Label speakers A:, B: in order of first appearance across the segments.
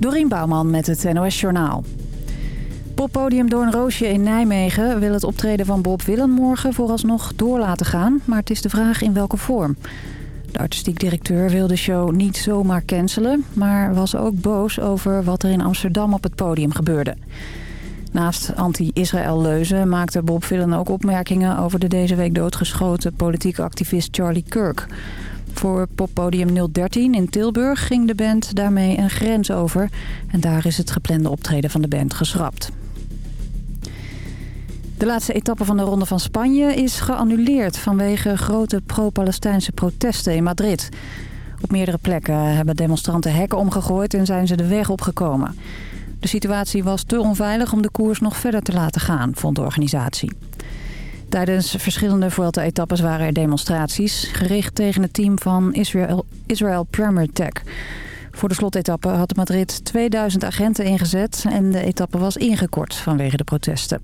A: Dorien Bouwman met het NOS Journaal. Poppodium Doornroosje in Nijmegen wil het optreden van Bob Willen morgen vooralsnog door laten gaan. Maar het is de vraag in welke vorm. De artistiek directeur wil de show niet zomaar cancelen... maar was ook boos over wat er in Amsterdam op het podium gebeurde. Naast anti-Israël leuzen maakte Bob Villen ook opmerkingen... over de deze week doodgeschoten politieke activist Charlie Kirk. Voor poppodium 013 in Tilburg ging de band daarmee een grens over... en daar is het geplande optreden van de band geschrapt. De laatste etappe van de Ronde van Spanje is geannuleerd... vanwege grote pro-Palestijnse protesten in Madrid. Op meerdere plekken hebben demonstranten hekken omgegooid... en zijn ze de weg opgekomen. De situatie was te onveilig om de koers nog verder te laten gaan, vond de organisatie. Tijdens verschillende Vuelta-etappes waren er demonstraties... gericht tegen het team van Israel, Israel Premier Tech. Voor de slotetappe had Madrid 2000 agenten ingezet... en de etappe was ingekort vanwege de protesten.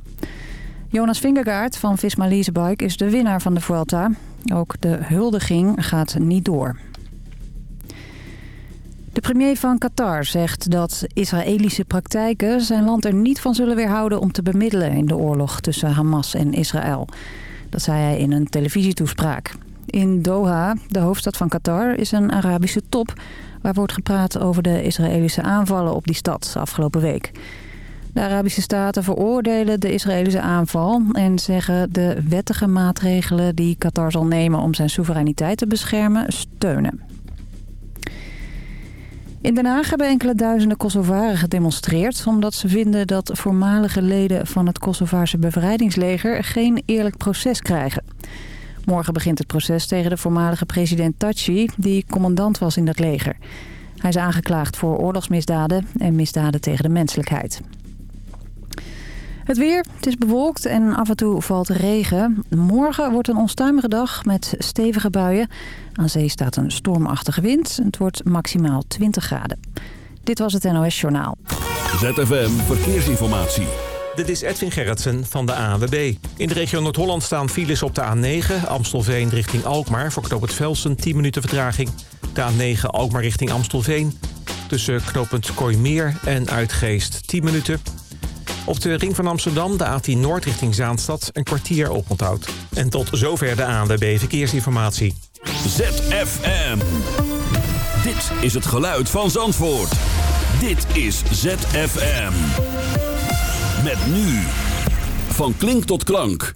A: Jonas Vingegaard van Visma Leasebike is de winnaar van de Vuelta. Ook de huldiging gaat niet door. De premier van Qatar zegt dat Israëlische praktijken zijn land er niet van zullen weerhouden om te bemiddelen in de oorlog tussen Hamas en Israël. Dat zei hij in een televisietoespraak. In Doha, de hoofdstad van Qatar, is een Arabische top waar wordt gepraat over de Israëlische aanvallen op die stad afgelopen week. De Arabische staten veroordelen de Israëlische aanval en zeggen de wettige maatregelen die Qatar zal nemen om zijn soevereiniteit te beschermen steunen. In Den Haag hebben enkele duizenden Kosovaren gedemonstreerd... omdat ze vinden dat voormalige leden van het Kosovaarse bevrijdingsleger... geen eerlijk proces krijgen. Morgen begint het proces tegen de voormalige president Taci... die commandant was in dat leger. Hij is aangeklaagd voor oorlogsmisdaden en misdaden tegen de menselijkheid. Het weer, het is bewolkt en af en toe valt regen. Morgen wordt een onstuimige dag met stevige buien. Aan zee staat een stormachtige wind. Het wordt maximaal 20 graden. Dit was het NOS Journaal.
B: ZFM Verkeersinformatie.
C: Dit is Edwin Gerritsen van de ANWB. In de regio Noord-Holland staan files op de A9... Amstelveen richting Alkmaar voor knooppunt Velsen 10 minuten vertraging. De A9 Alkmaar richting Amstelveen. Tussen knooppunt Kooimeer en Uitgeest 10 minuten... Op de ring van Amsterdam, de A10 Noord richting Zaanstad, een kwartier oponthoud. En tot zover de ANWB Verkeersinformatie.
B: ZFM. Dit is het geluid van Zandvoort. Dit is ZFM. Met nu. Van klink tot klank.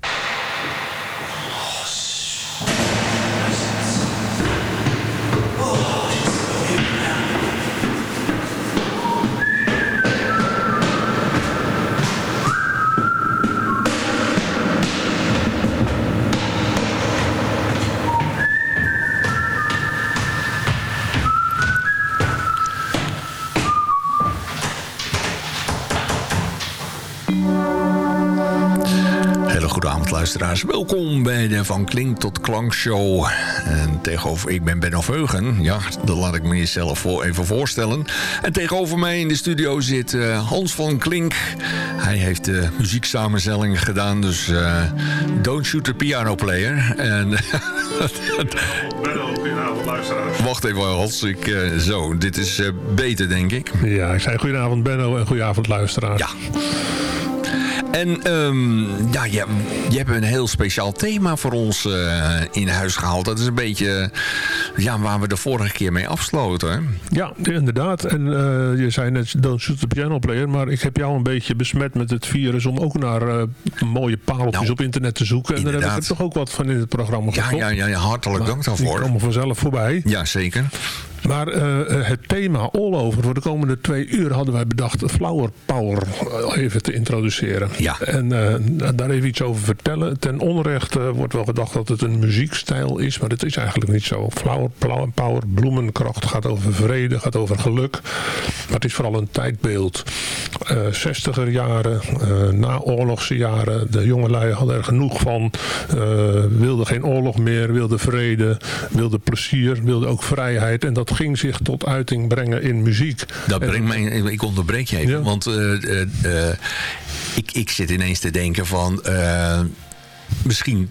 D: Luisteraars. Welkom bij de Van Klink tot Klank Show. En tegenover, ik ben Benno Veugen. Ja, dat laat ik me jezelf voor, even voorstellen. En tegenover mij in de studio zit uh, Hans van Klink. Hij heeft de muzieksamenstelling gedaan, dus uh, don't shoot the piano player. En...
E: Benno, goedenavond luisteraars.
D: Wacht even Hans, ik, uh, zo, dit is beter denk ik.
E: Ja, ik zei goedenavond Benno en goedenavond luisteraars.
D: Ja. En um, ja, je, je hebt een heel speciaal thema voor ons uh, in huis gehaald. Dat is een beetje ja, waar we de vorige keer mee afsloten.
E: Ja, inderdaad. En uh, je zei net, don't shoot the piano player. Maar ik heb jou een beetje besmet met het virus om ook naar uh, mooie pareltjes nou, op internet te zoeken. En inderdaad. daar heb ik toch ook wat van in het programma
D: ja, ja, ja, ja, hartelijk dank daarvoor.
E: Die komen vanzelf voorbij.
D: Ja, zeker.
E: Maar uh, het thema all over voor de komende twee uur hadden wij bedacht Flower Power even te introduceren.
D: Ja.
E: En uh, daar even iets over vertellen. Ten onrechte wordt wel gedacht dat het een muziekstijl is, maar dat is eigenlijk niet zo. Flower Power, bloemenkracht, gaat over vrede, gaat over geluk. Maar het is vooral een tijdbeeld. Uh, 60er jaren, na oorlogse jaren, de jongelui hadden er genoeg van. wilden geen oorlog meer, wilden vrede, wilden plezier, wilden ook vrijheid. En dat ging zich tot uiting brengen in muziek.
D: Dat brengt mij, ik onderbreek je even, want uh, uh, uh, ik, ik zit ineens te denken van, misschien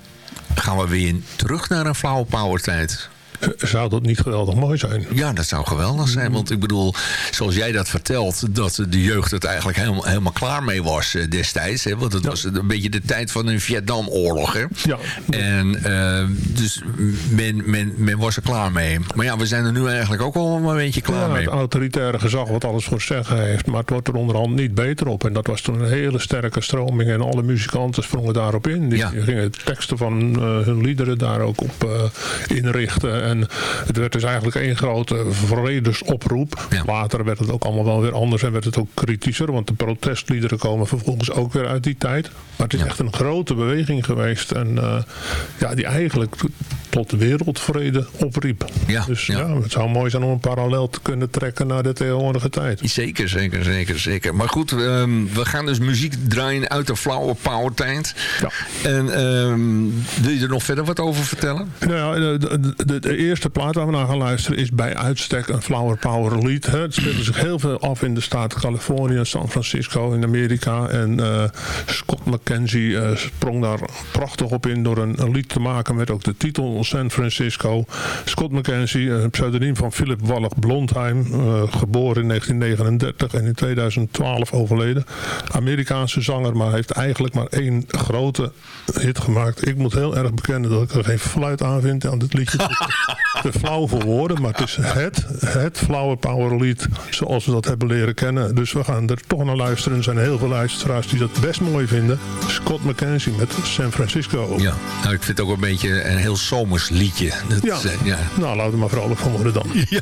D: gaan we weer terug naar een flower power tijd.
E: Zou dat niet geweldig mooi zijn?
D: Ja, dat zou geweldig zijn. Want ik bedoel, zoals jij dat vertelt... dat de jeugd het eigenlijk helemaal, helemaal klaar mee was eh, destijds. Hè? Want het was een beetje de tijd van een Vietnamoorlog. Hè?
E: Ja.
D: En uh, dus men, men, men was er klaar mee. Maar ja, we zijn er nu eigenlijk ook al een beetje klaar
E: ja,
D: mee.
E: Het autoritaire gezag wat alles voor zeggen heeft. Maar het wordt er onderhand niet beter op. En dat was toen een hele sterke stroming. En alle muzikanten sprongen daarop in. Die,
D: Ja.
E: die gingen teksten van uh, hun liederen daar ook op uh, inrichten. En het werd dus eigenlijk één grote vredesoproep.
D: Ja.
E: Later werd het ook allemaal wel weer anders. En werd het ook kritischer. Want de protestliederen komen vervolgens ook weer uit die tijd. Maar het is
D: Ja.
E: echt een grote beweging geweest. En uh, ja, die eigenlijk tot wereldvrede opriep.
D: Ja,
E: dus
D: ja.
E: ja. het zou mooi zijn om een parallel te kunnen trekken naar de tegenwoordige tijd.
D: Zeker, zeker, zeker, zeker. Maar goed, um, we gaan dus muziek draaien uit de Flower Power tijd.
E: Ja.
D: En um, wil je er nog verder wat over vertellen?
E: Nou ja, de, de, de, de, eerste plaat waar we naar gaan luisteren is bij uitstek een Flower Power lied. Hè. Het speelde zich heel veel af in de staat Californië, San Francisco in Amerika. En uh, Scott McKenzie uh, sprong daar prachtig op in door een, een, lied te maken met ook de titel San Francisco. Scott McKenzie, een pseudoniem van Philip Wallach Blondheim, uh, geboren in 1939 en in 2012 overleden. Amerikaanse zanger, maar heeft eigenlijk maar één grote hit gemaakt. Ik moet heel erg bekennen dat ik er geen fluit aan vind aan dit liedje. te flauw voor woorden, maar het is het, het Flower Power lied zoals we dat hebben leren kennen. Dus we gaan er toch naar luisteren. Er zijn heel veel luisteraars die dat best mooi vinden. Scott McKenzie met San Francisco.
D: Ja, nou, ik vind het ook een beetje een heel zomers liedje. Dat,
E: ja.
D: uh, ja.
E: nou laten we maar vrolijk van worden dan.
D: Ja.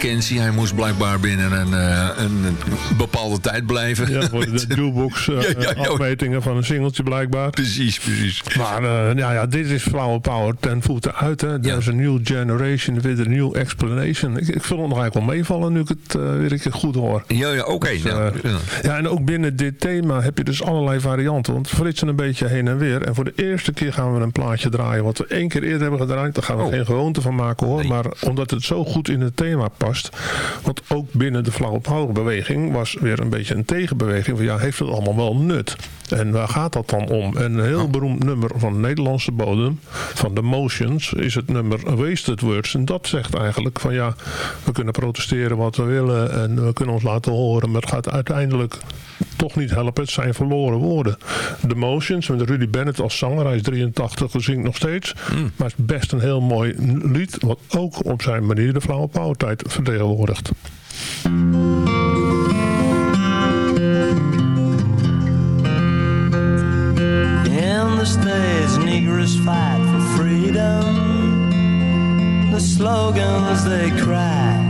D: Hij moest blijkbaar binnen een, uh, een bepaalde tijd blijven.
E: Ja, voor de jukebox uh, ja, ja, afmetingen van een singeltje blijkbaar.
D: Precies, precies.
E: Maar uh, ja, ja, dit is Flower Power ten voeten uit. Hè. There's a new generation with a new explanation. Ik, ik vind het nog eigenlijk wel meevallen nu ik het weer een keer goed hoor.
D: Ja, ja oké. Okay,
E: dus, ja. ja, en ook binnen dit thema heb je dus allerlei varianten. Want we flitsen een beetje heen en weer. En voor de eerste keer gaan we een plaatje draaien wat we één keer eerder hebben gedraaid. Daar gaan we oh. geen gewoonte van maken hoor. Maar omdat het zo goed in het thema past. Want ook binnen de flauwe power beweging was weer een beetje een tegenbeweging. Van ja, heeft het allemaal wel nut? En waar gaat dat dan om? een heel beroemd nummer van Nederlandse bodem, van The Motions, is het nummer Wasted Words. En dat zegt eigenlijk van ja, we kunnen protesteren wat we willen en we kunnen ons laten horen, maar het gaat uiteindelijk toch niet helpen. Het zijn verloren woorden. The Motions, met Rudy Bennett als zanger, hij is 83, zingt nog steeds. Mm. Maar het is best een heel mooi lied, wat ook op zijn manier de flauwe powertijd vertegenwoordigt. In the States, Negroes fight for freedom. The slogans they cry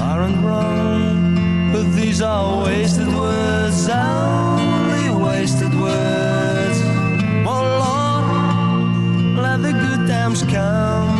E: aren't wrong. But these are wasted words, only wasted words. Oh Lord, let the good times come.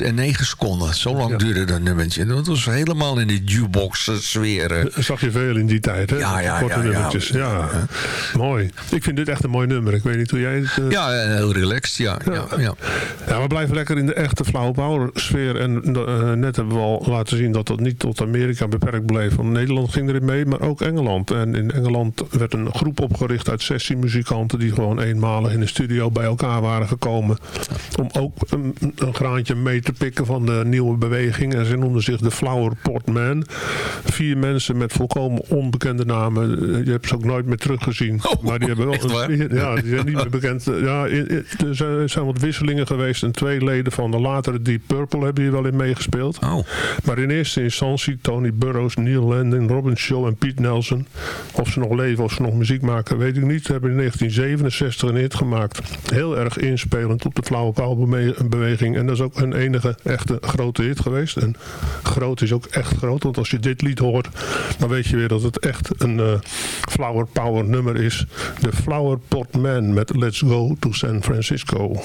D: En 9 seconden. Zo lang duurde dat nummertje. Dat was helemaal in die jukebox sfeer.
E: Zag je veel in die tijd, hè?
D: Ja, ja, Korte ja, nummertjes.
E: Ja. Mooi. Ik vind dit echt een mooi nummer. Ik weet niet hoe jij het...
D: Uh... Ja, heel relaxed, ja. Ja. Ja,
E: ja. we blijven lekker in de echte flauwe power sfeer. En uh, net hebben we al laten zien dat dat niet tot Amerika beperkt bleef. Want Nederland ging erin mee, maar ook Engeland. En in Engeland werd een groep opgericht uit sessiemuzikanten... die gewoon eenmalig in de studio bij elkaar waren gekomen. Om ook een, een graantje mee te pikken van de nieuwe beweging. En ze noemden zich de Flower Pot Man. Vier mensen met volkomen onbekende namen. Je hebt ze ook nooit meer teruggezien. Oh, maar die hebben wel... Een, ja, die zijn niet meer bekend. Ja, er zijn wat wisselingen geweest. En twee leden van de latere Deep Purple hebben hier wel in meegespeeld.
D: Oh.
E: Maar in eerste instantie Tony Burroughs, Neil Landon, Robin Shaw en Pete Nelson. Of ze nog leven of ze nog muziek maken, weet ik niet. Ze hebben in 1967 een hit gemaakt. Heel erg inspelend op de flauwe paalbeweging. En dat is ook hun enige echte grote hit geweest. En groot is ook echt groot. Want als je dit lied hoort, dan weet je weer dat het echt een uh, flower power nummer is. De Flower Pot Man met Let's Go to San Francisco.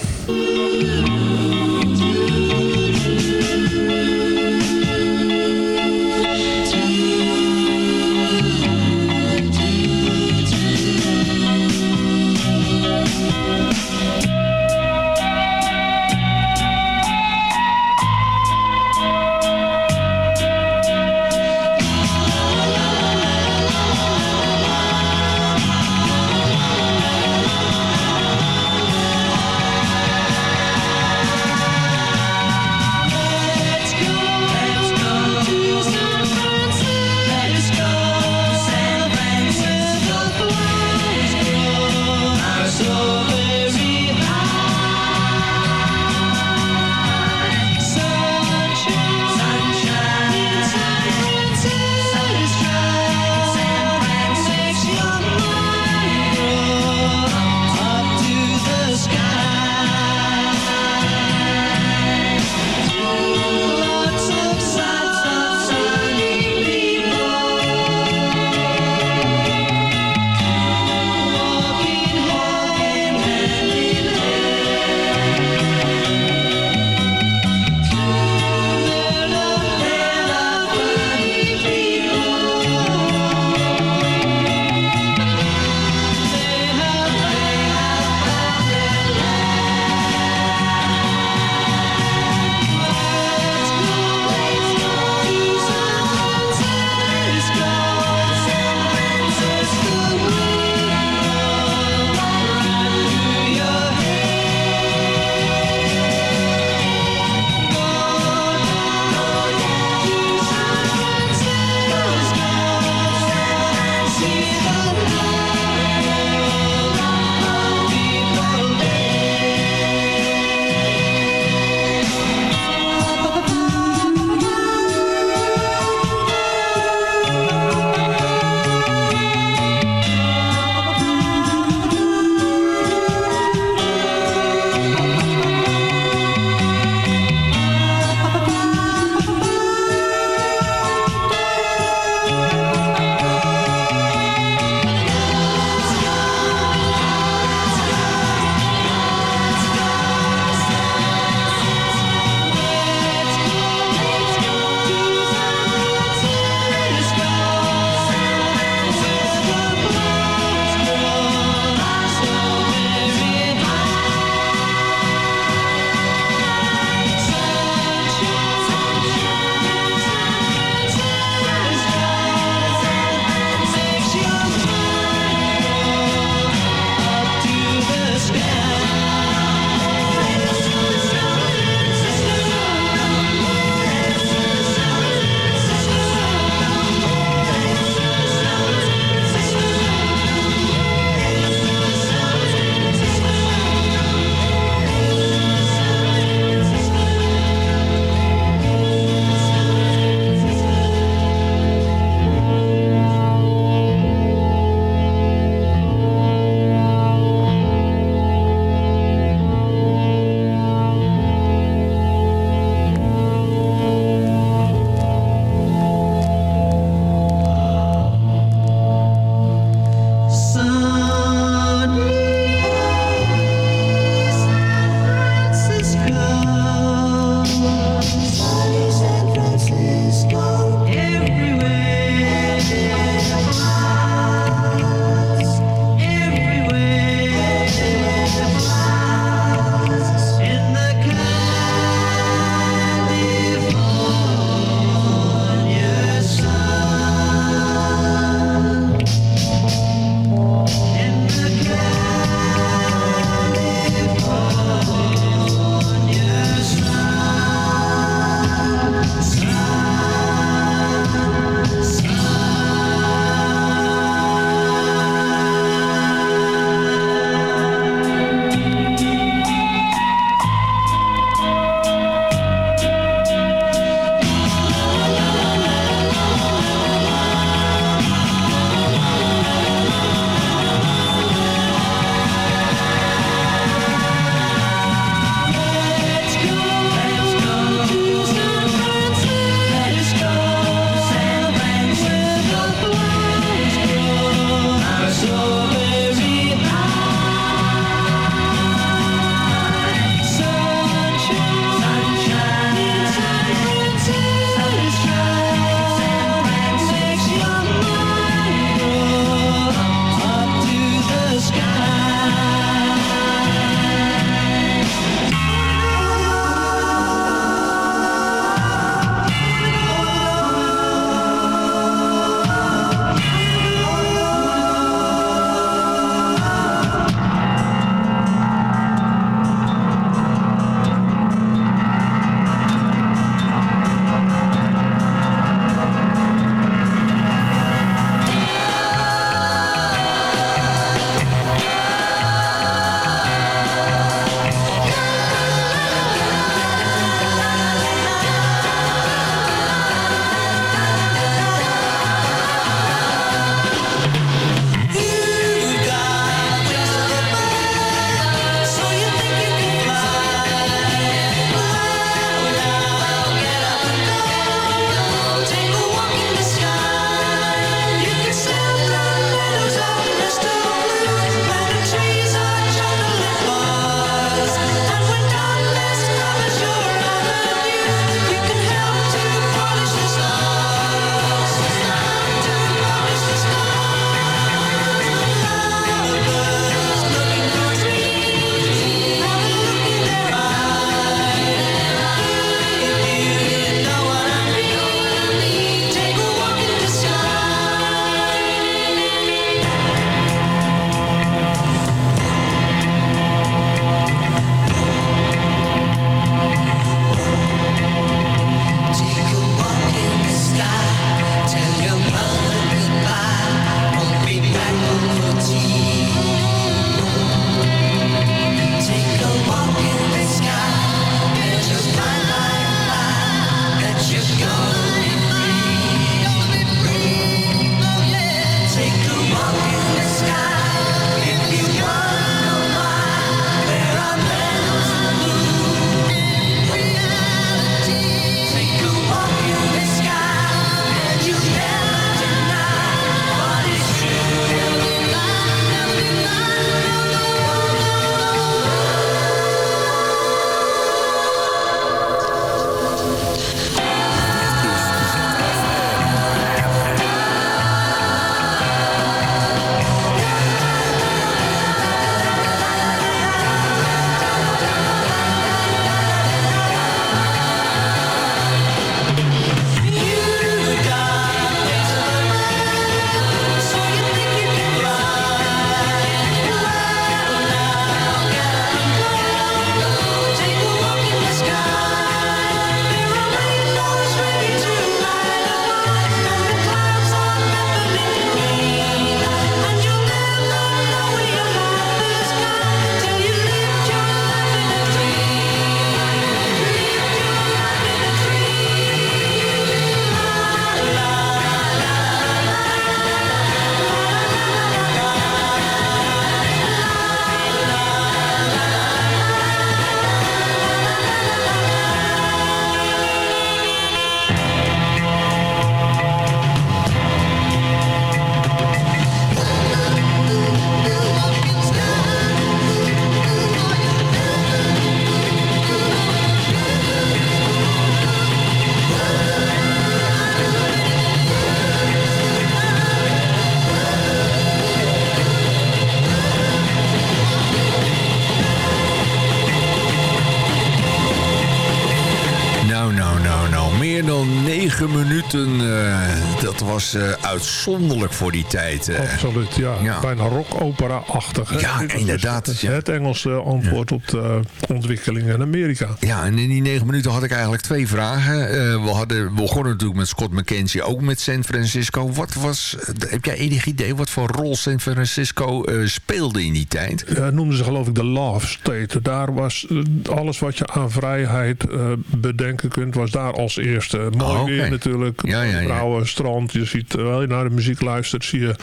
D: Was uitzonderlijk voor die tijd.
E: Absoluut, ja. ja. Bijna rock-opera-achtig.
D: Ja, inderdaad.
E: Het, het Engelse antwoord op de ontwikkeling in Amerika.
D: Ja, en in die negen minuten had ik eigenlijk twee vragen. we, hadden, we begonnen natuurlijk met Scott McKenzie, ook met San Francisco. Wat was, heb jij enig idee wat voor rol San Francisco speelde in die tijd?
E: Ja, noemden ze geloof ik de Love State. Daar was alles wat je aan vrijheid bedenken kunt, was daar als eerste. Mooi oh, weer natuurlijk, ja, ja, ja. strand. Je ziet, terwijl je naar de muziek luistert, zie je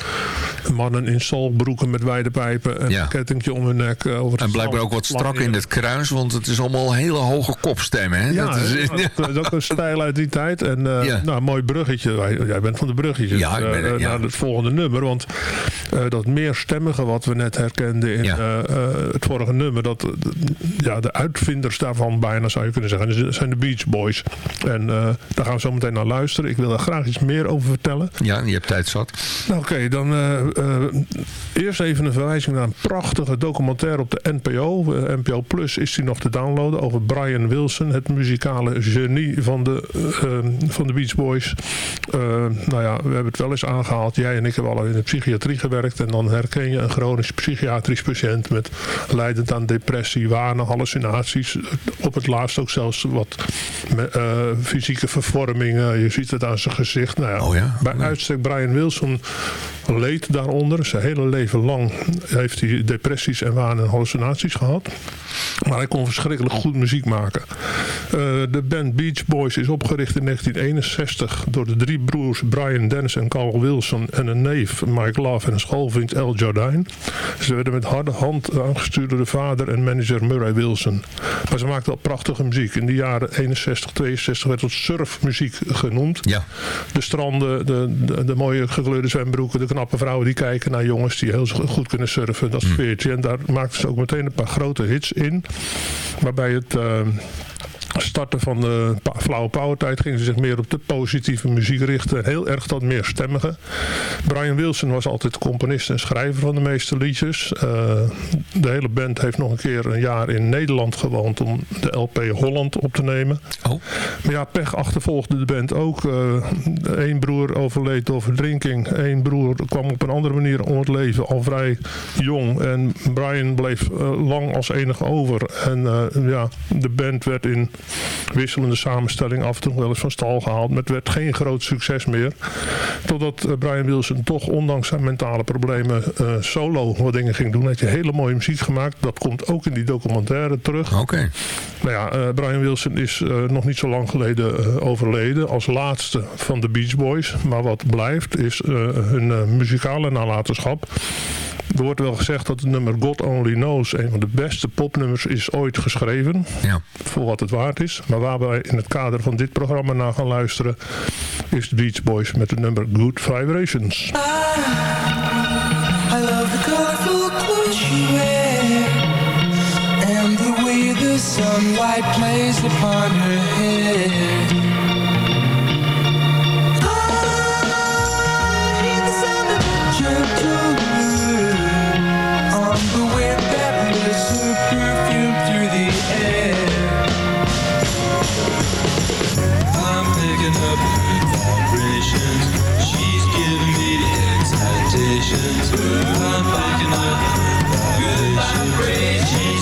E: mannen in solbroeken met wijde pijpen en een kettingje om hun nek. Eh, over
D: en blijkbaar ook wat strak in het kruis, want het is allemaal hele hoge kopstemmen. Hè?
E: Ja, dat is, dat ook een stijl uit die tijd. En uh, nou, mooi bruggetje. Jij bent van de bruggetjes. Ja, ik ben, uh, naar het volgende nummer, want dat meerstemmige wat we net herkenden in het vorige nummer, dat, ja, de uitvinders daarvan bijna zou je kunnen zeggen, zijn de Beach Boys. En daar gaan we zo meteen naar luisteren. Ik wil daar graag iets meer over vertellen.
D: Ja, je hebt tijd zat.
E: Nou, oké, dan uh, uh, eerst even een verwijzing naar een prachtige documentaire op de NPO. Eh, NPO Plus is die nog te downloaden over Brian Wilson, het muzikale genie van de, van de Beach Boys. nou ja, we hebben het wel eens aangehaald. Jij en ik hebben al in de psychiatrie gewerkt. En dan herken je een chronisch psychiatrisch patiënt met leidend aan depressie, wanen, hallucinaties. Op het laatst ook zelfs wat fysieke vervormingen. Je ziet het aan zijn gezicht. Nou ja,
D: oh ja?
E: Bij uitstek Brian Wilson leed daaronder. Zijn hele leven lang heeft hij depressies en waan en hallucinaties gehad. Maar hij kon verschrikkelijk goed muziek maken. Uh, de band Beach Boys is opgericht in 1961 door de drie broers Brian Dennis en Carl Wilson en een neef Mike Love en een schoolvriend El Jardine. Ze werden met harde hand aangestuurd door de vader en manager Murray Wilson. Maar ze maakten al prachtige muziek. In de jaren 61, 62 werd het surfmuziek genoemd.
D: Ja.
E: De stranden, de, de, de mooie gekleurde zwembroeken, de knappe vrouwen die kijken naar jongens die heel goed kunnen surfen. Dat sfeertje. Mm. En daar maakten ze ook meteen een paar grote hits in. Waarbij het... Uh, starten van de flauwe powertijd gingen ze zich meer op de positieve muziek richten. Heel erg dat meer stemmige. Brian Wilson was altijd componist en schrijver van de meeste liedjes. Uh, de hele band heeft nog een keer een jaar in Nederland gewoond om de LP Holland op te nemen.
D: Oh.
E: Maar ja, pech achtervolgde de band ook. Eén uh, broer overleed door verdrinking. Eén broer kwam op een andere manier om het leven, al vrij jong. En Brian bleef uh, lang als enige over. En ja, de band werd in wisselende samenstelling af en toe wel eens van stal gehaald. Maar het werd geen groot succes meer. Totdat uh, Brian Wilson toch ondanks zijn mentale problemen uh, solo wat dingen ging doen. Hij heeft hele mooie muziek gemaakt. Dat komt ook in die documentaire terug.
D: Oké.
E: Nou ja, uh, Brian Wilson is nog niet zo lang geleden overleden. Als laatste van de Beach Boys. Maar wat blijft is hun muzikale nalatenschap. Er wordt wel gezegd dat het nummer God Only Knows een van de beste popnummers is ooit geschreven.
D: Ja.
E: Voor wat het waard is. Maar waar wij in het kader van dit programma naar gaan luisteren is the Beach Boys met het nummer Good Vibrations. I, I love the colorful clothes you wear And the way the sunlight plays upon her head
D: vibrations, good vibrations.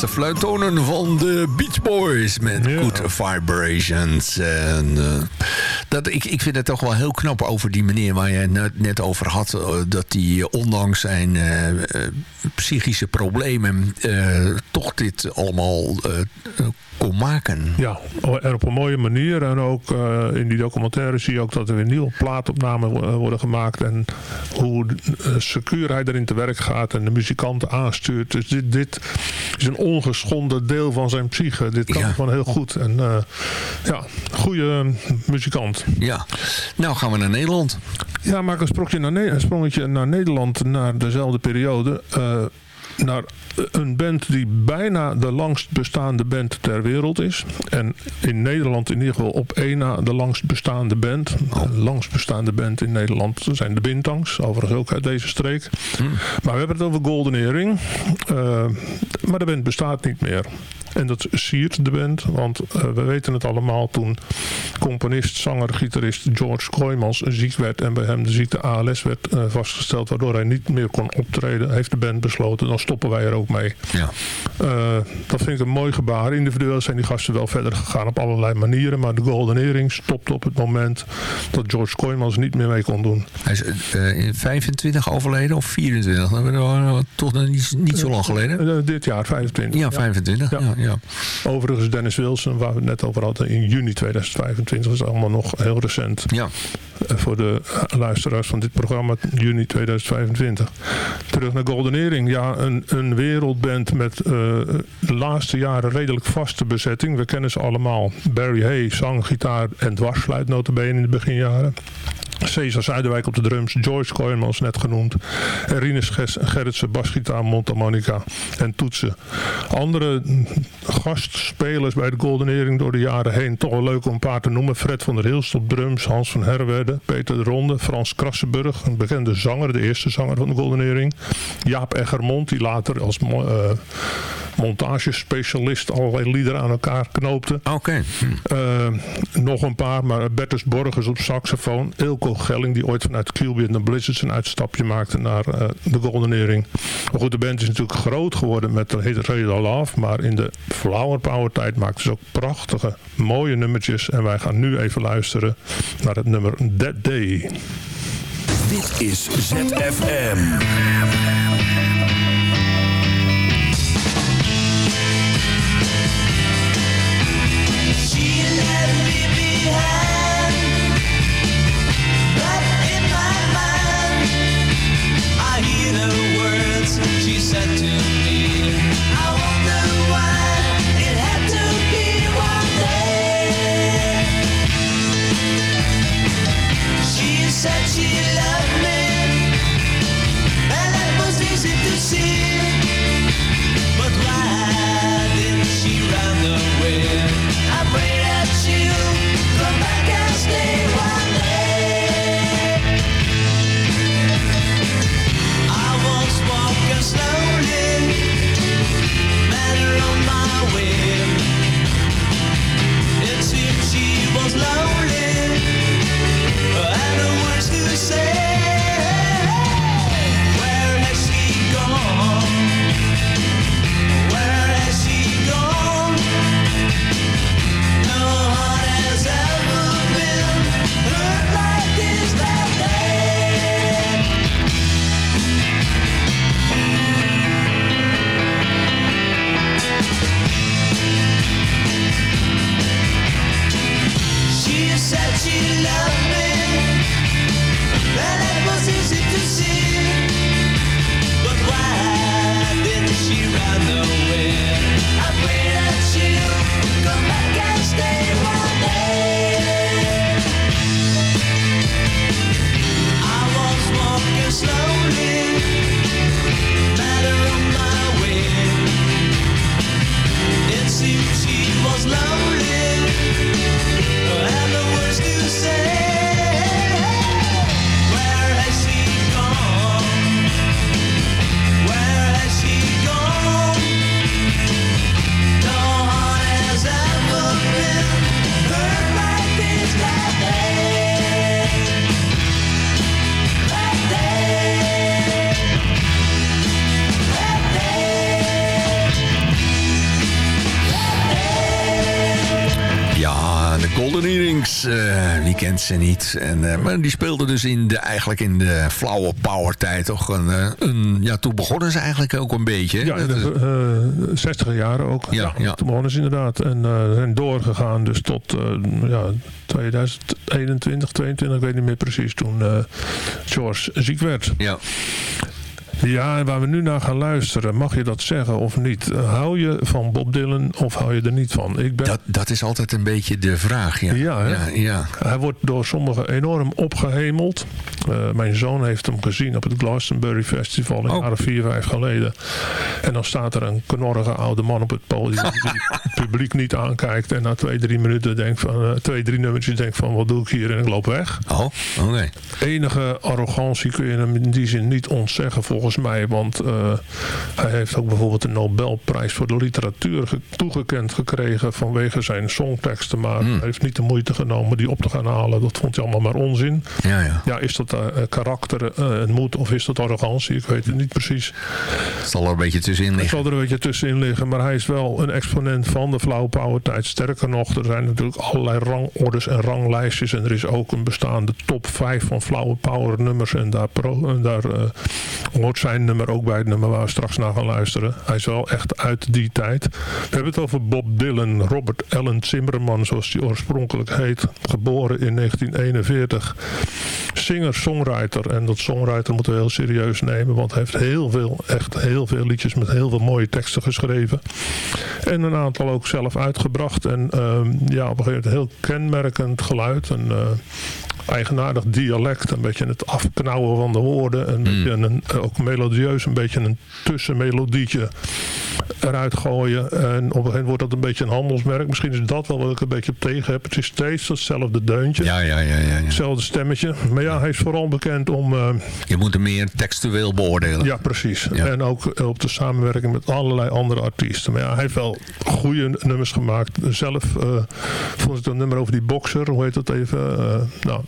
D: Laatste fluittonen van de Beach Boys met Good Vibrations. En, uh, dat, ik, ik vind het toch wel heel knap over die meneer waar je het net over had. Uh, dat hij ondanks zijn uh, psychische problemen toch dit allemaal kon maken.
E: Ja, en op een mooie manier. En ook uh, in die documentaire zie je ook dat er weer nieuwe plaatopnamen worden gemaakt. En hoe uh, secuur hij erin te werk gaat en de muzikanten aanstuurt. Dus dit, dit is een ongeschonden deel van zijn psyche. Dit kan ja. gewoon heel goed. En uh, ja, goede muzikant.
D: Ja, nou gaan we naar Nederland.
E: Ja, maak een, naar, een sprongetje naar Nederland naar dezelfde periode naar een band die bijna de langst bestaande band ter wereld is. En in Nederland in ieder geval op één na de langst bestaande band. De langst bestaande band in Nederland zijn de Bintangs. Overigens ook uit deze streek. Hmm. Maar we hebben het over Golden Earring. Uh, maar de band bestaat niet meer. En dat siert de band, want uh, we weten het allemaal toen componist, zanger, gitarist George Kooijmans ziek werd en bij hem de ziekte ALS werd uh, vastgesteld, waardoor hij niet meer kon optreden, heeft de band besloten, dan stoppen wij er ook mee. Ja. Uh, dat vind ik een mooi gebaar. Individueel zijn die gasten wel verder gegaan op allerlei manieren, maar de Golden Earring stopte op het moment dat George Kooijmans niet meer mee kon doen.
D: Hij is in 25 overleden of 24? Dat toch niet, niet zo lang geleden?
E: dit jaar, 25.
D: Ja, 25. ja. ja ja.
E: Overigens Dennis Wilson, waar we het net over hadden, in juni 2025. is allemaal nog heel recent.
D: Ja.
E: Eh, voor de luisteraars van dit programma, juni 2025. Terug naar Golden Earring. Ja, een, een wereldband met uh, de laatste jaren redelijk vaste bezetting. We kennen ze allemaal. Barry Hay, zang, gitaar en dwarsfluit notabene in de beginjaren. Cesar Zuiderwijk op de drums, George Kooijmans net genoemd. En Gerritsen, basgitaar, mondharmonica en toetsen. Andere gastspelers bij de Golden Earring door de jaren heen. Toch wel leuk om een paar te noemen. Fred van der Hilst op drums, Hans van Herwerde, Peter de Ronde, Frans Krassenburg, een bekende zanger, de eerste zanger van de Golden Earring. Jaap Eggermond, die later als uh, montagespecialist allerlei liederen aan elkaar knoopte.
D: Oké.
E: Hm. Uh, nog een paar, maar Bertus Borgers op saxofoon. Ilko Gelling, die ooit vanuit Kilby en Blizzards een uitstapje maakte naar uh, de Golden Earring. Maar goed, de band is natuurlijk groot geworden met de Hit Radio Love. Maar in de Flower Power tijd maakten ze ook prachtige, mooie nummertjes. En wij gaan nu even luisteren naar het nummer That Day.
B: Dit is ZFM.
D: Niet? En, uh, maar die speelden dus in de, eigenlijk in de flauwe power tijd toch een, uh, een... Ja, toen begonnen ze eigenlijk ook een beetje.
E: Ja, in de 60 jaren ook.
D: Ja, ja,
E: Toen begonnen ze inderdaad. En zijn doorgegaan dus tot ja, 2021, 22, ik weet niet meer precies. Toen George ziek werd.
D: Ja.
E: Ja, en waar we nu naar gaan luisteren, mag je dat zeggen of niet? Hou je van Bob Dylan of hou je er niet van?
D: Ik ben... dat, dat is altijd een beetje de vraag, ja.
E: Ja,
D: ja, ja,
E: Hij wordt door sommigen enorm opgehemeld. Uh, mijn zoon heeft hem gezien op het Glastonbury Festival in oh. jaren 4, 5 geleden. En dan staat er een knorrige oude man op het podium die het publiek niet aankijkt. En na twee, drie minuten denkt van, uh, twee, drie nummertjes denkt van, wat doe ik hier? En ik loop weg.
D: Oh, oké. Okay.
E: Enige arrogantie kun je hem in die zin niet ontzeggen volgens volgens mij. Want uh, hij heeft ook bijvoorbeeld de Nobelprijs voor de literatuur toegekend gekregen vanwege zijn songteksten. Maar mm. hij heeft niet de moeite genomen die op te gaan halen. Dat vond hij allemaal maar onzin.
D: Ja, ja.
E: ja is dat uh, karakter en uh, moed of is dat arrogantie? Ik weet het niet precies.
D: Het zal er een beetje tussenin liggen.
E: Het zal er een beetje tussenin liggen. Maar hij is wel een exponent van de flow power tijd. Sterker nog, er zijn natuurlijk allerlei rangorders en ranglijstjes. En er is ook een bestaande top 5 van flower power nummers. En daar, pro, en daar zijn nummer ook bij het nummer waar we straks naar gaan luisteren. Hij is wel echt uit die tijd. We hebben het over Bob Dylan, Robert Allen Zimmerman, zoals hij oorspronkelijk heet. Geboren in 1941. Singer-songwriter. En dat songwriter moeten we heel serieus nemen, want hij heeft heel veel, echt heel veel liedjes met heel veel mooie teksten geschreven. En een aantal ook zelf uitgebracht. En uh, ja, op een gegeven moment heel kenmerkend geluid. En, uh, eigenaardig dialect. Een beetje het afknauwen van de woorden. Een mm. beetje een, ook melodieus een beetje een tussenmelodietje eruit gooien. En op een gegeven moment wordt dat een beetje een handelsmerk. Misschien is dat wel wat ik een beetje op tegen heb. Het is steeds datzelfde deuntje.
D: Ja, ja, ja. ja, ja.
E: Hetzelfde stemmetje. Maar ja, hij is vooral bekend om... Uh,
D: je moet hem meer textueel beoordelen.
E: Ja, precies. En ook op de samenwerking met allerlei andere artiesten. Maar ja, hij heeft wel goede nummers gemaakt. Zelf uh, vond ik een nummer over die boxer. Hoe heet dat even? Uh,
D: nou,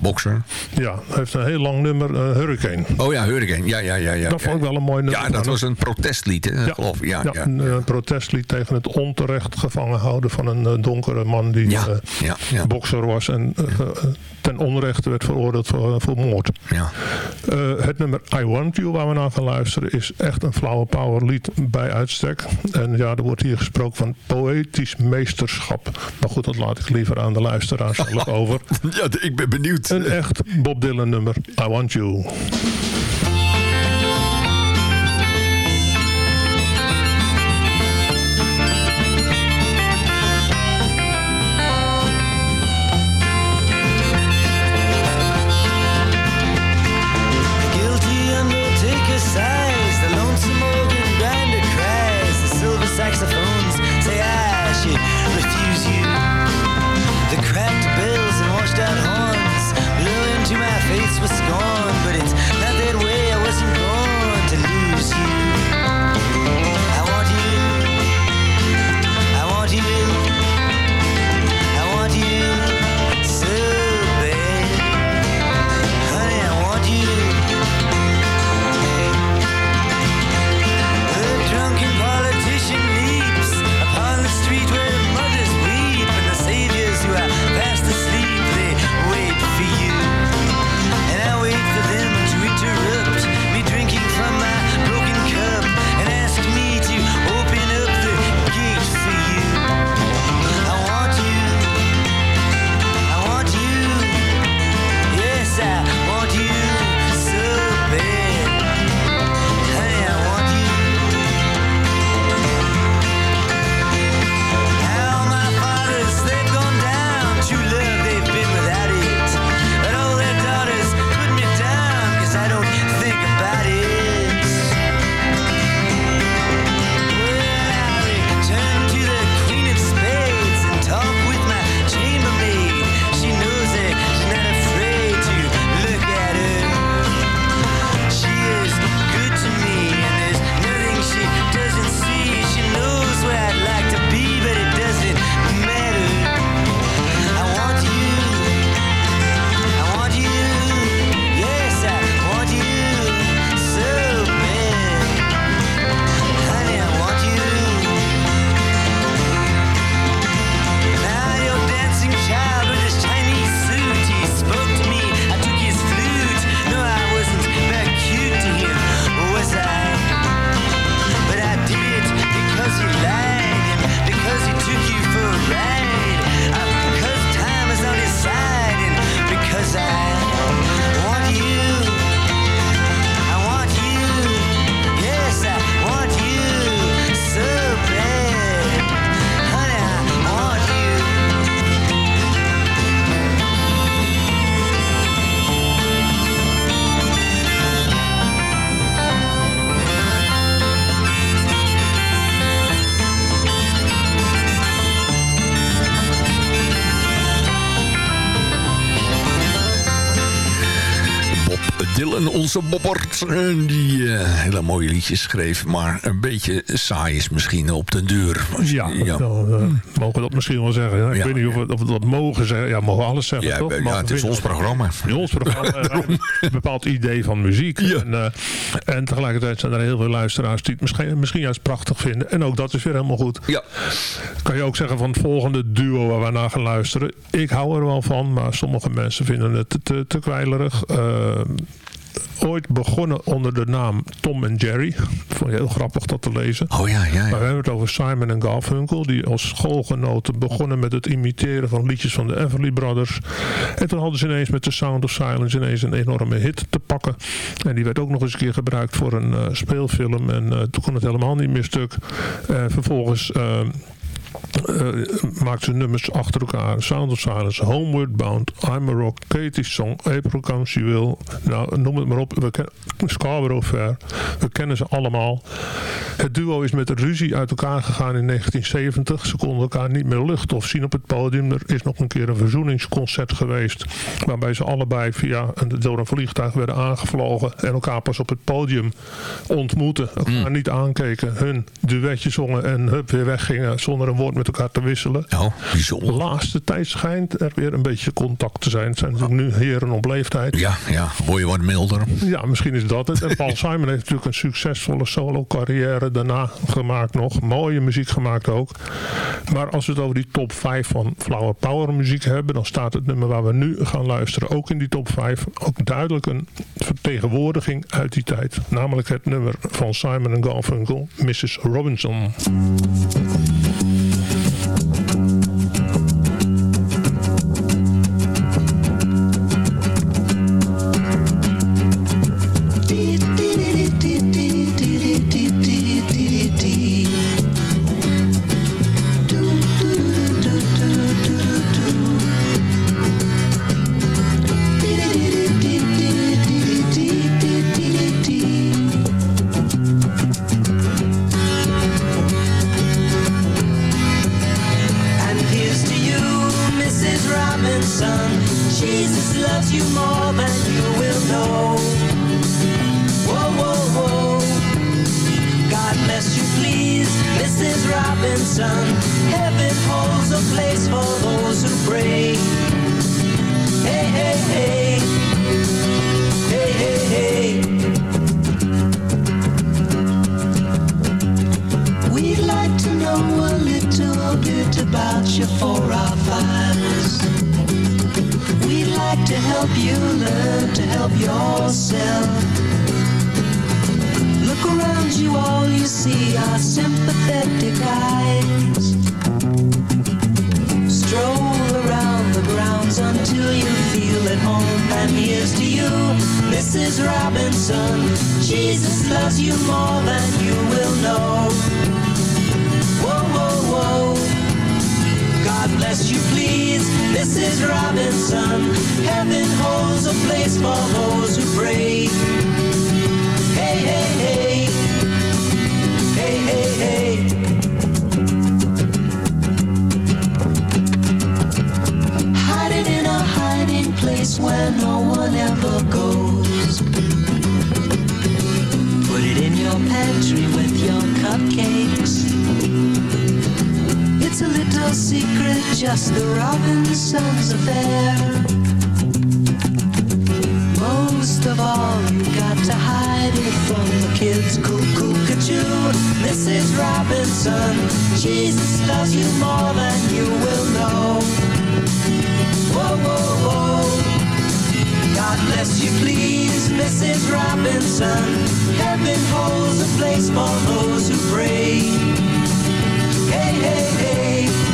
E: Ja, hij heeft een heel lang nummer. Hurricane.
D: Oh ja, Hurricane. Ja, ja, ja. ja
E: dat vond ik wel een mooi nummer.
D: Ja, dat was een protestlied, hè,
E: ja.
D: geloof
E: Ja, ja, een, een, protestlied tegen het onterecht gevangen houden van een donkere man die
D: ja.
E: Bokser was en ten onrechte werd veroordeeld voor, voor moord.
D: Ja.
E: Uh, het nummer I Want You, waar we naar gaan luisteren, is echt een flauwe power lied bij uitstek. En ja, er wordt hier gesproken van poëtisch meesterschap. Maar goed, dat laat ik liever aan de luisteraar zelf over.
D: Ja, ik ben benieuwd.
E: Een echt Bob Dylan nummer, I Want You.
D: Die uh, hele mooie liedjes schreef, maar een beetje saai is misschien op den duur.
E: Ja, ja. Nou, uh, mogen we dat misschien wel zeggen. Ja? Ik ja. weet niet of we, of we, dat mogen zeggen. Ja, mogen we alles zeggen,
D: ja,
E: toch?
D: Ja, het is ons programma.
E: Ons programma. een bepaald idee van muziek. En, uh, en tegelijkertijd zijn er heel veel luisteraars die het misschien, misschien juist prachtig vinden. En ook dat is weer helemaal goed.
D: Ja.
E: Kan je ook zeggen van het volgende duo waar we naar gaan luisteren. Ik hou er wel van, maar sommige mensen vinden het te, te, te kwijlerig. Ooit begonnen onder de naam Tom en Jerry. Vond je heel grappig dat te lezen.
D: Oh ja, ja. ja.
E: Maar we hebben het over Simon en Garfunkel. Die als schoolgenoten begonnen met het imiteren van liedjes van de Everly Brothers. En toen hadden ze ineens met The Sound of Silence ineens een enorme hit te pakken. En die werd ook nog eens een keer gebruikt voor een uh, speelfilm. En uh, toen kon het helemaal niet meer stuk. Uh, vervolgens... Uh, maakt ze nummers achter elkaar. Sound of Silence, Homeward Bound, I'm a Rock, Katie's Song, April Comes She Will. Nou, noem het maar op. We Scarborough Fair. We kennen ze allemaal. Het duo is met ruzie uit elkaar gegaan in 1970. Ze konden elkaar niet meer luchten of zien op het podium. Er is nog een keer een verzoeningsconcert geweest. Waarbij ze allebei via een, door een vliegtuig werden aangevlogen. En elkaar pas op het podium ontmoeten. Elkaar mm. niet aankeken. Hun duetje zongen en hup weer weggingen zonder een woord met elkaar te wisselen.
D: Oh, bijzonder.
E: De laatste tijd schijnt er weer een beetje contact te zijn. Het zijn natuurlijk nu heren op leeftijd.
D: Ja, ja. Word je wat milder.
E: Ja, misschien is dat het. En Paul Simon heeft natuurlijk een succesvolle solo carrière daarna gemaakt nog. Mooie muziek gemaakt ook. Maar als we het over die top 5 van Flower Power muziek hebben, dan staat het nummer waar we nu gaan luisteren ook in die top 5. Ook duidelijk een vertegenwoordiging uit die tijd. Namelijk het nummer van Simon Garfunkel, Mrs. Robinson.
F: Just the Robinsons affair. Most of all, you got to hide it from the kids. Cuckoo, cuckoo, Mrs. Robinson. Jesus loves you more than you will know. Whoa, whoa, whoa. God bless you, please, Mrs. Robinson. Heaven holds a place for those who pray. Hey, hey, hey.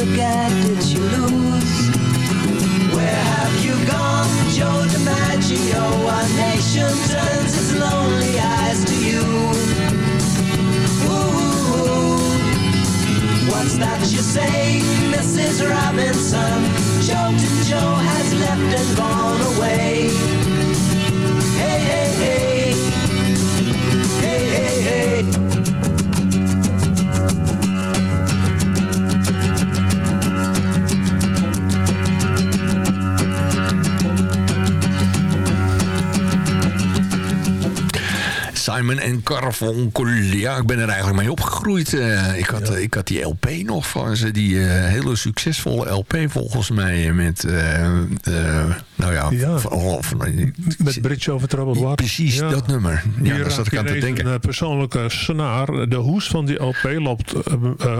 F: Look at it, you lose. Joe DiMaggio, our nation turns its lonely eyes to you. Ooh, what's that you say, Mrs. Robinson? Joe Joe has left and gone away.
D: Simon en Carfunkel. Ja, ik ben er eigenlijk mee opgegroeid. Eh, ik, had, ik had die LP nog van ze. Die eh, hele succesvolle LP volgens mij. Met, eh, nou ja...
E: Ja.
D: van- van-
E: Met Bridge over Troubled Water.
D: Precies,
E: Ja.
D: dat nummer. Ja, daar zat ik aan te denken.
E: Een persoonlijke snaar. De hoes van die LP loopt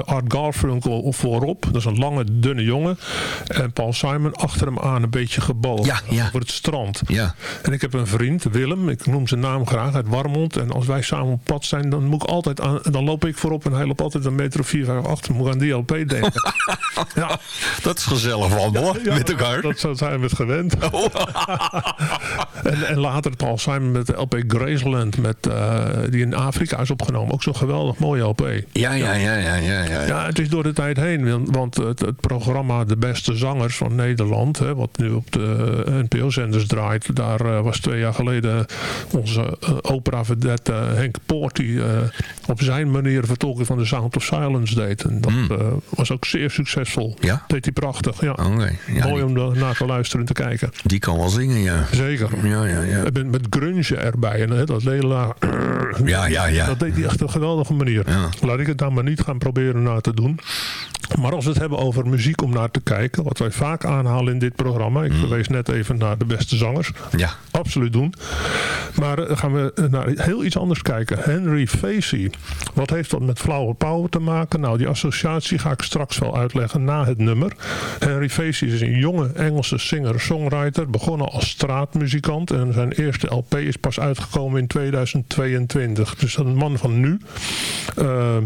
E: Art Garfunkel voorop. Dat is een lange, dunne jongen. En Paul Simon achter hem aan, een beetje gebogen.
D: Ja, ja.
E: Over het strand.
D: Ja.
E: En ik heb een vriend, Willem. Ik noem zijn naam graag, uit Warmond. En als wij samen op pad zijn, dan, moet ik altijd aan, dan loop ik voorop. En hij loopt altijd een meter of vier, vijf achter. Moet ik aan die LP denken. ja,
D: Dat is gezellig wandelen
E: ja,
D: met elkaar.
E: Dat zo zijn we het gewend. en, en later Paul Simon met de LP Graceland, met, eh, die in Afrika is opgenomen. Ook zo'n geweldig mooie LP.
D: Ja, ja, ja, ja, ja, ja.
E: Ja, het is door de tijd heen. want- het, het programma De Beste Zangers van Nederland, hè, wat nu op de NPO-zenders draait, daar eh, was twee jaar geleden onze eh, opera-vedette eh, Henk Poort, die eh, op zijn manier vertolking van The Sound of Silence deed. En dat eh, was ook zeer succesvol.
D: Ja?
E: Deed hij prachtig, ja.
D: Ja,
E: Mooi
D: die,
E: om naar te luisteren en te kijken.
D: die kan wel zingen, ja.
E: Zeker.
D: Ja, ja, ja.
E: Met, met grunge erbij. En, hè, dat hele laag-
D: Ja, ja, ja.
E: Dat deed hij echt op een geweldige manier.
D: Ja.
E: Laat ik het dan maar niet gaan proberen na te doen. Maar als we het hebben over muziek om naar te kijken. Wat wij vaak aanhalen in dit programma. Ik verwees net even naar de beste zangers.
D: Ja.
E: Absoluut doen. Maar gaan we naar heel iets anders kijken. Henry Facey. Wat heeft dat met Flower Power te maken? Nou, die associatie ga ik straks wel uitleggen na het nummer. Henry Facey is een jonge Engelse singer-songwriter. Begonnen als straatmuzikant. En zijn eerste LP is pas uitgekomen in 2022. Dus dat is een man van nu. Eh,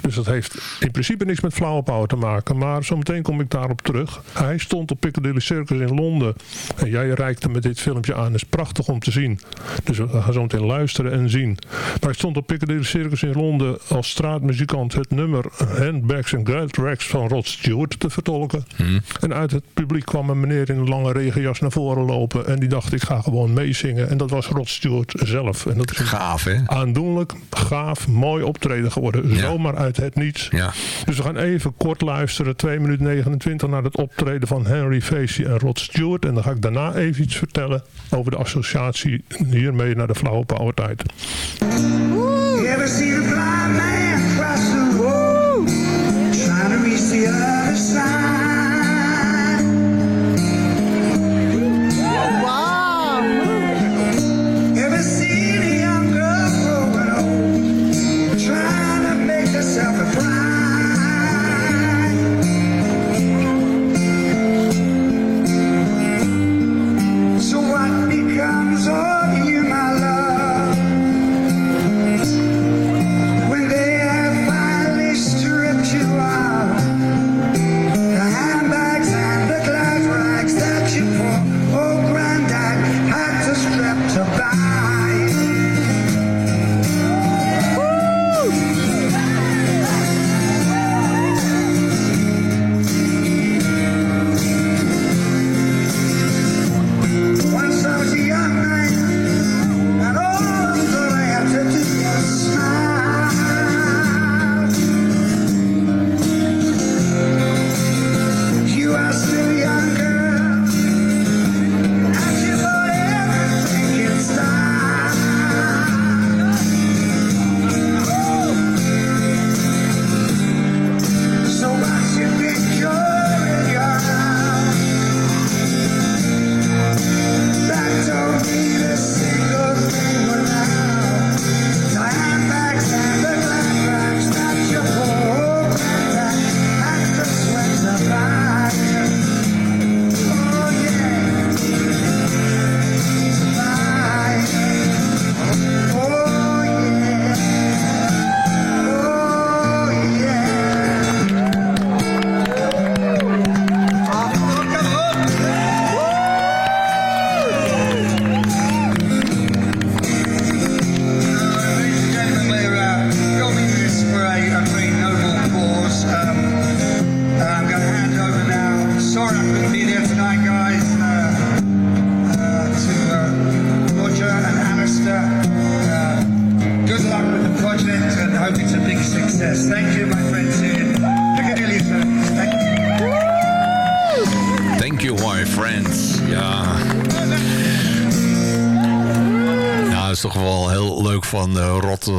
E: dus dat heeft in principe niks met Flower Power te maken. Maar zometeen kom ik daarop terug. Hij stond op Piccadilly Circus in Londen. En jij reikte me dit filmpje aan. is prachtig om te zien. Dus we gaan zo meteen luisteren en zien. Maar hij stond op Piccadilly Circus in Londen als straatmuzikant het nummer Handbags and Guild Tracks van Rod Stewart te vertolken. En uit het publiek kwam een meneer in een lange regenjas naar voren lopen. En die dacht ik ga gewoon meezingen. En dat was Rod Stewart zelf. En dat is
D: Gaaf, hè?
E: aandoenlijk, gaaf, mooi optreden geworden.
D: Ja.
E: Zomaar uit het niets.
D: Ja.
E: Dus we gaan even kort luisteren, 2 minuten 29, naar het optreden van Henry Facey en Rod Stewart. En dan ga ik daarna even iets vertellen over de associatie hiermee naar de Flower Power tijd.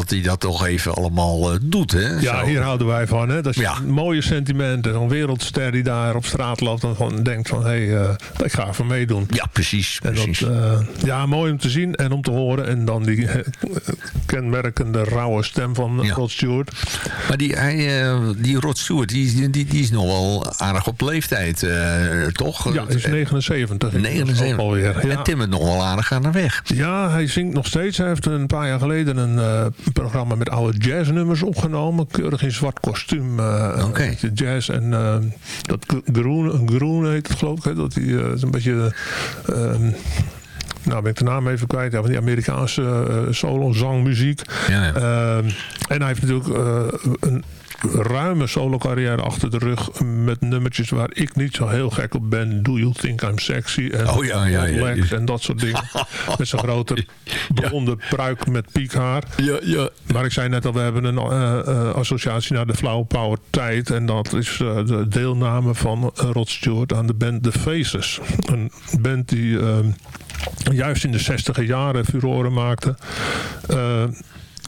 D: Dat hij dat toch even allemaal uh, doet. Hè?
E: Ja,
D: Zo.
E: hier houden wij van. Hè? Dat is
D: Ja.
E: een mooie sentiment. En Zo'n wereldster die daar op straat loopt en gewoon denkt van... hé, hey, eh, ik ga even meedoen.
D: Ja, precies.
E: En
D: precies.
E: dat, eh, ja, mooi om te zien en om te horen. En dan die eh, kenmerkende rauwe stem van
D: Ja.
E: Rod Stewart.
D: Maar die, hij, eh, die Rod Stewart, die, die, die is nog wel aardig op leeftijd, eh, toch?
E: Ja, hij is 79. Dat is
D: 79.
E: ook alweer. Ja.
D: En timmert nog wel aardig aan de weg.
E: Ja, hij zingt nog steeds. Hij heeft een paar jaar geleden een eh, programma met oude jazznummers opgenomen. Keurig in zwart kostuum. eh, een beetje Jazz en eh, dat Groen, Groen heet het geloof ik. Hè? Dat hij eh, is een beetje... nou ben ik de naam even kwijt. Ja, van die Amerikaanse eh, solo-zangmuziek.
D: Ja, ja.
E: Ehm, en hij heeft natuurlijk eh, een ruime solo carrière achter de rug met nummertjes waar ik niet zo heel gek op ben. Do You Think I'm Sexy? En
D: Oh, ja, ja, ja.
E: En dat soort dingen. met zijn grote blonde pruik met piekhaar.
D: Ja, ja.
E: Maar ik zei net al, we hebben een eh, associatie naar de Flower Power tijd. En dat is de deelname van Rod Stewart aan de band The Faces. Een band die ehm, juist in de 60 jaren furoren maakte. Eh,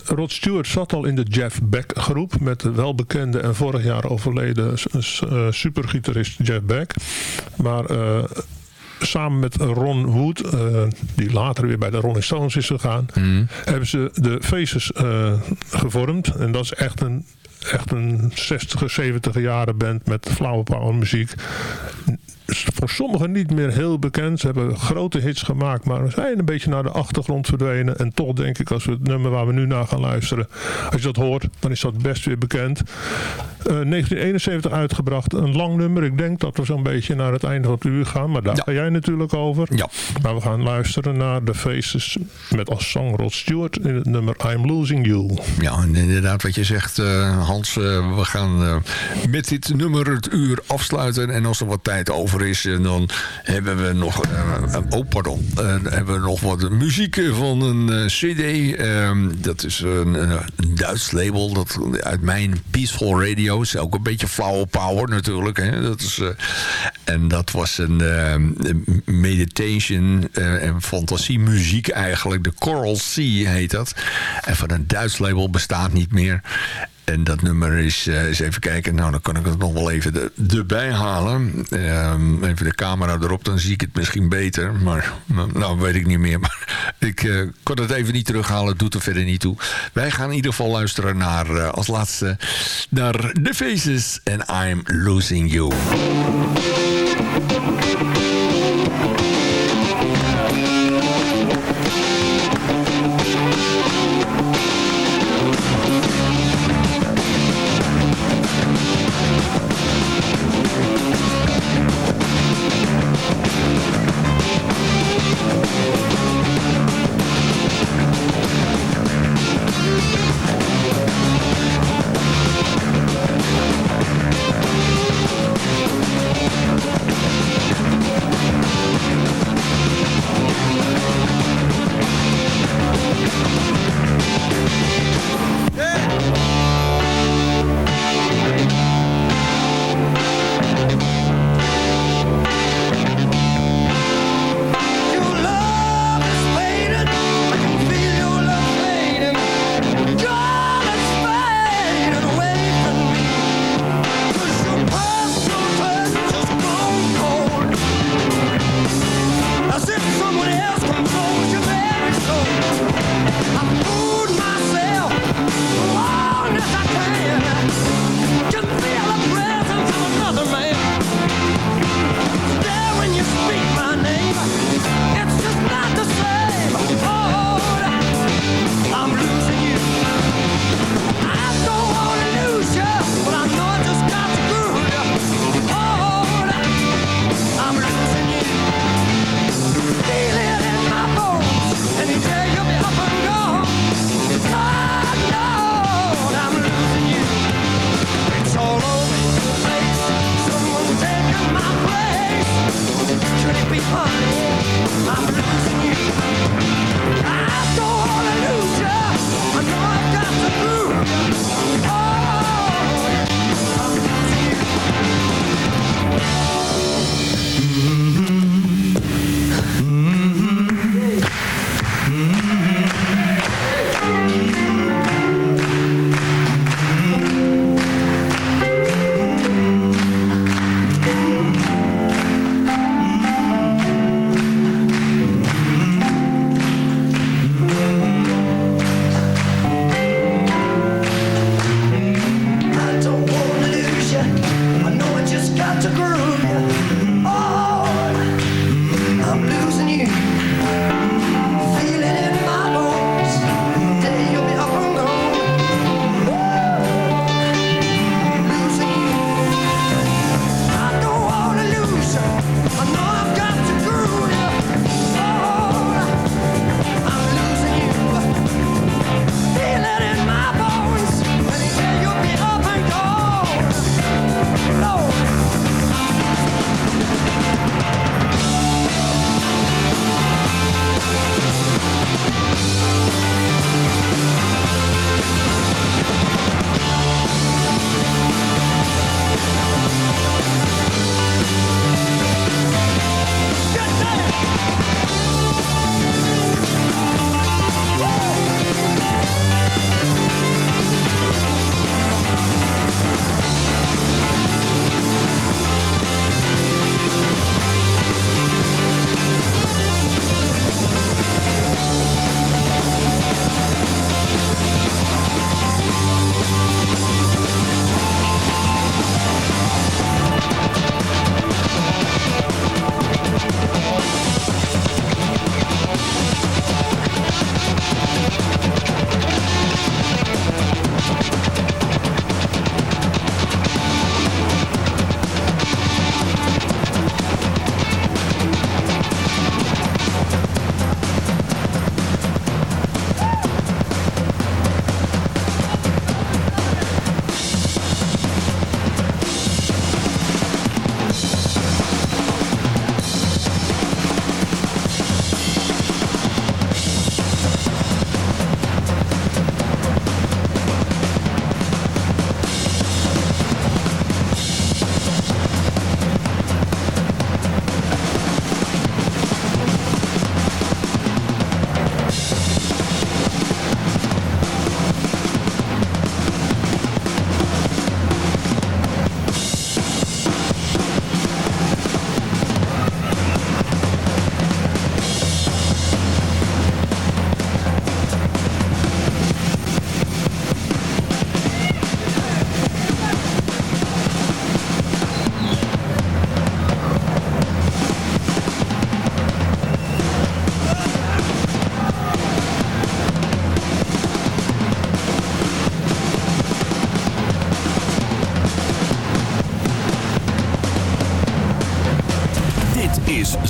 E: Rod Stewart zat al in de Jeff Beck groep met de welbekende en vorig jaar overleden eh, supergitarist Jeff Beck. Maar eh, samen met Ron Wood, die later weer bij de Rolling Stones is gegaan, hebben ze de Faces gevormd. En dat is echt een, echt een 60, 70 jaren band met flower power muziek. Voor sommigen niet meer heel bekend. Ze hebben grote hits gemaakt, maar zijn een beetje naar de achtergrond verdwenen. En toch denk ik, als we het nummer waar we nu naar gaan luisteren, als je dat hoort, dan is dat best weer bekend. Eh, 1971 uitgebracht, een lang nummer. Ik denk dat we zo'n beetje naar het einde van het uur gaan, maar daar
D: Ja.
E: ga jij natuurlijk over.
D: Ja.
E: Maar we gaan luisteren naar The Faces met als zang Rod Stewart in het nummer I'm Losing You.
D: Ja, en inderdaad wat je zegt, eh, Hans. eh, we gaan eh, met dit nummer het uur afsluiten. En als er wat tijd over is, eh, dan hebben we nog... eh, oh, pardon. Eh, hebben we nog wat muziek van een cd. Ehm, dat is een, Duits label dat uit mijn Peaceful Radio. Is ook een beetje flower power natuurlijk. Hè? Dat is, en dat was een eh, meditation en fantasiemuziek eigenlijk. De Coral Sea heet dat. En van een Duits label bestaat niet meer. En dat nummer is, eh, eens even kijken, nou dan kan ik het nog wel even de, erbij halen. Ehm, even de camera erop, dan zie ik het misschien beter. Maar nou, nou weet ik niet meer. Ik eh, kon het even niet terughalen, het doet er verder niet toe. Wij gaan in ieder geval luisteren naar, eh, als laatste, naar The Faces en I'm Losing You.